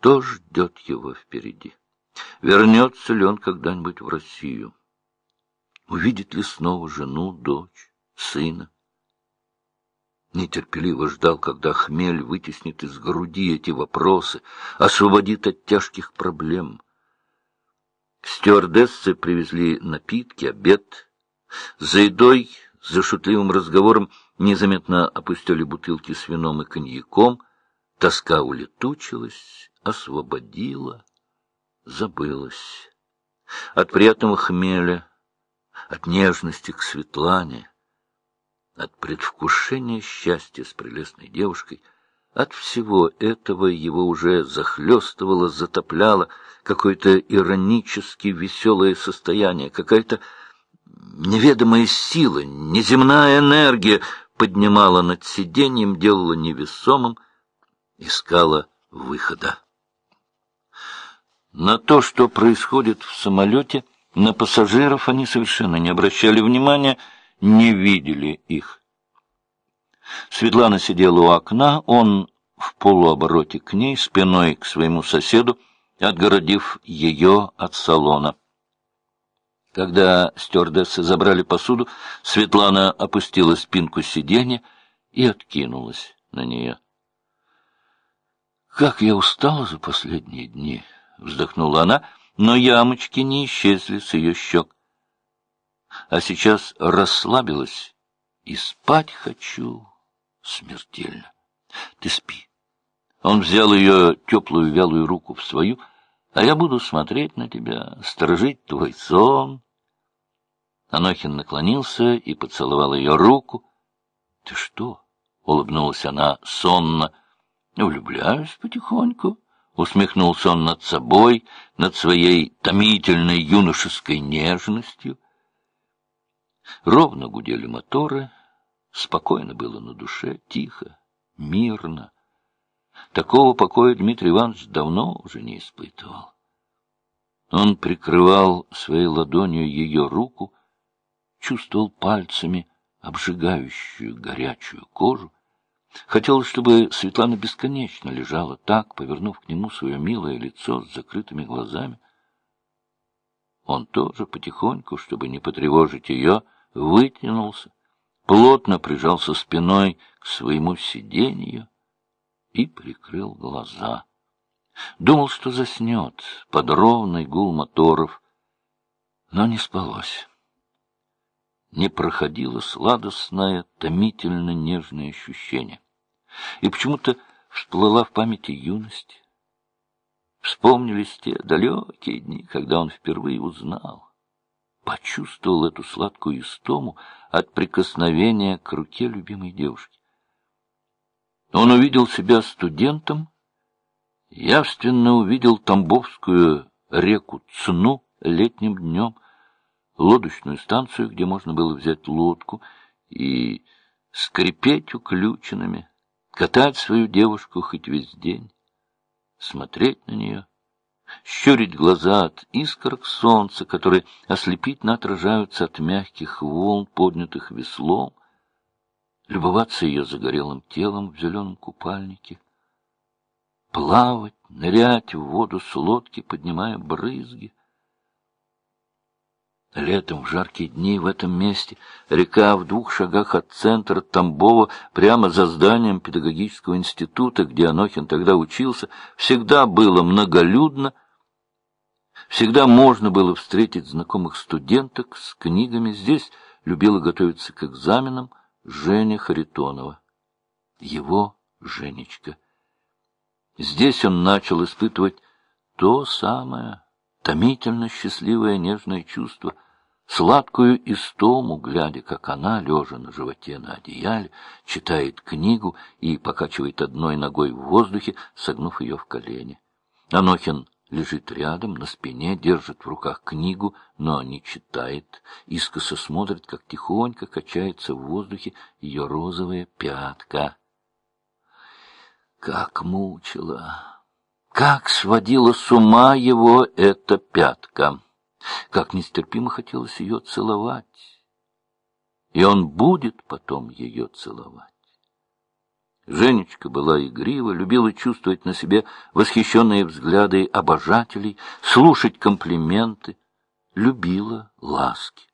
Что ждет его впереди? Вернется ли он когда-нибудь в Россию? Увидит ли снова жену, дочь, сына? Нетерпеливо ждал, когда хмель вытеснит из груди эти вопросы, освободит от тяжких проблем. Стюардессы привезли напитки, обед. За едой, за шутливым разговором незаметно опустили бутылки с вином и коньяком. Тоска улетучилась, освободила, забылась. От приятного хмеля, от нежности к Светлане, от предвкушения счастья с прелестной девушкой — от всего этого его уже захлестывало, затопляло какое-то иронически веселое состояние, какая-то неведомая сила, неземная энергия поднимала над сиденьем, делала невесомым, искала выхода. На то, что происходит в самолете, на пассажиров они совершенно не обращали внимания, не видели их. Светлана сидела у окна, он в полуобороте к ней, спиной к своему соседу, отгородив ее от салона. Когда стюардессы забрали посуду, Светлана опустила спинку сиденья и откинулась на нее. «Как я устала за последние дни!» — вздохнула она, но ямочки не исчезли с ее щек. А сейчас расслабилась и спать хочу смертельно. Ты спи. Он взял ее теплую вялую руку в свою, а я буду смотреть на тебя, сторожить твой сон. Анохин наклонился и поцеловал ее руку. — Ты что? — улыбнулась она сонно. — Влюбляюсь потихоньку. Усмехнулся он над собой, над своей томительной юношеской нежностью. Ровно гудели моторы, Спокойно было на душе, тихо, мирно. Такого покоя Дмитрий Иванович давно уже не испытывал. Он прикрывал своей ладонью ее руку, чувствовал пальцами обжигающую горячую кожу. Хотел, чтобы Светлана бесконечно лежала так, повернув к нему свое милое лицо с закрытыми глазами. Он тоже потихоньку, чтобы не потревожить ее, вытянулся, плотно прижался спиной к своему сиденью и прикрыл глаза. Думал, что заснет под ровный гул моторов, но не спалось. Не проходило сладостное, томительно нежное ощущение. И почему-то всплыла в памяти юность. Вспомнились те далекие дни, когда он впервые узнал почувствовал эту сладкую истому от прикосновения к руке любимой девушки. Он увидел себя студентом, явственно увидел Тамбовскую реку Цну летним днем, лодочную станцию, где можно было взять лодку и скрипеть уключенными, катать свою девушку хоть весь день, смотреть на нее, щурить глаза от искорок солнца, которые ослепительно отражаются от мягких волн, поднятых веслом, любоваться ее загорелым телом в зеленом купальнике, плавать, нырять в воду с лодки, поднимая брызги. Летом, в жаркие дни, в этом месте, река в двух шагах от центра Тамбова, прямо за зданием педагогического института, где Анохин тогда учился, всегда было многолюдно, Всегда можно было встретить знакомых студенток с книгами. Здесь любила готовиться к экзаменам Женя Харитонова. Его Женечка. Здесь он начал испытывать то самое томительно счастливое нежное чувство, сладкую истому, глядя, как она, лежа на животе на одеяле, читает книгу и покачивает одной ногой в воздухе, согнув ее в колени. Анохин лежит рядом, на спине, держит в руках книгу, но не читает, искоса смотрит, как тихонько качается в воздухе ее розовая пятка. Как мучила, как сводила с ума его эта пятка, как нестерпимо хотелось ее целовать, и он будет потом ее целовать. Женечка была игрива, любила чувствовать на себе восхищенные взгляды обожателей, слушать комплименты, любила ласки.